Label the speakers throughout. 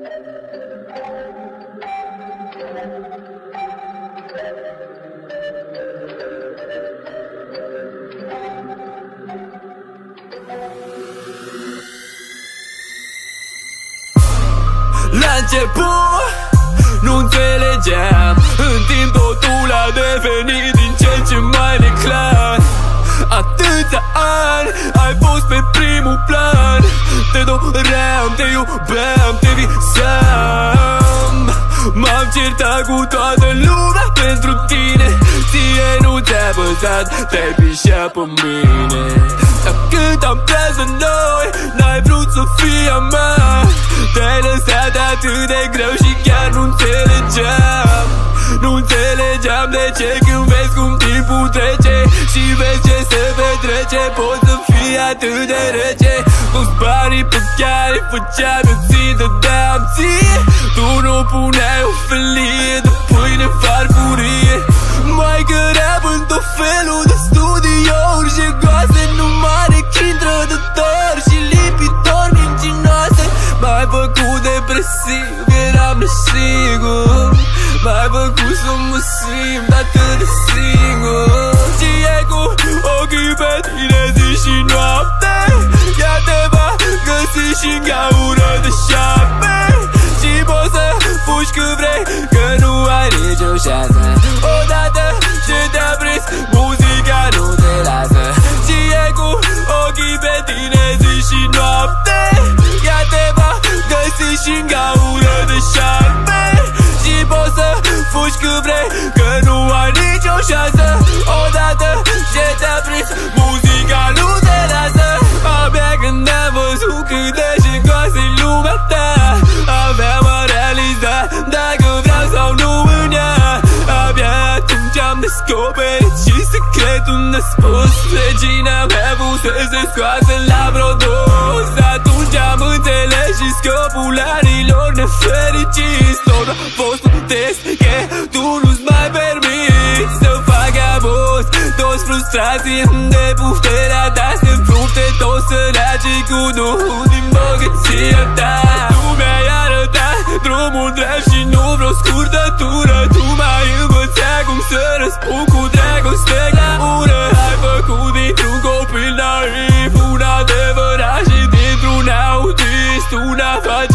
Speaker 1: La început nu înțelegeam. În timp totul a devenit din ce ce mai neclar. Atâția ani ai fost pe primul plan. Te doream, te iubeam, te visam. M-am certat cu toată lumea pentru tine. Ție nu ți-a păsat, te-ai pișat pe mine. Dar când am plecat noi, n-ai vrut să fii a mea. Te-ai lăsat atât de greu și chiar nu înțelegeam. Nu înțelegeam de ce când vezi cum timpul trece Și vezi ce se petrece Poți să fii atât de rece Toți banii pe care făceam eu ți dădeam ție. Tu nu puneai o felie de pâine farfurie. Mai căream în tot felul de studiouri Și goase numai de intrădători Și lipitori mincinoase. M-ai făcut depresiv, eram nesigur. M-ai făcut să mă simt atât de singur. Și e cu ochii pe tine zi și noapte și în gaură de șarpe Și poți să fugi cât vrei Că nu ai nicio șansă. Odată ce te-a prins Muzica nu te lasă. Abia când am văzut cât de jegoasă lumea ta. Abia m-am realizat Dacă vreau sau nu în ea. Abia atunci am descoperit Și secretul nespus Regina mea fusese scoasă la vreo dos Atunci am înțeles și scopul anilor nefericiți. Tot a fost un test că tu nu-ți mai permiți Să fac abuz. Toți frustrații de puterea ta Se frupte toți săracii cu duhul din bogăția ta. Tu mi-ai arătat drumul drept și nu vreo scurtătură Tu m-ai învățat cum să răspund cu dragoste la ură. Ai făcut dintr-un copil naiv love.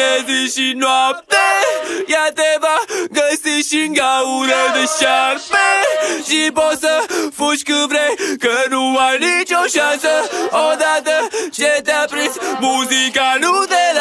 Speaker 1: Pe tine zi și noapte. Ea te va găsi și în gaură de șarpe. Și poți să fugi cât vrei Că nu ai nicio șansă. Odată ce te-a prins Muzica nu te lasă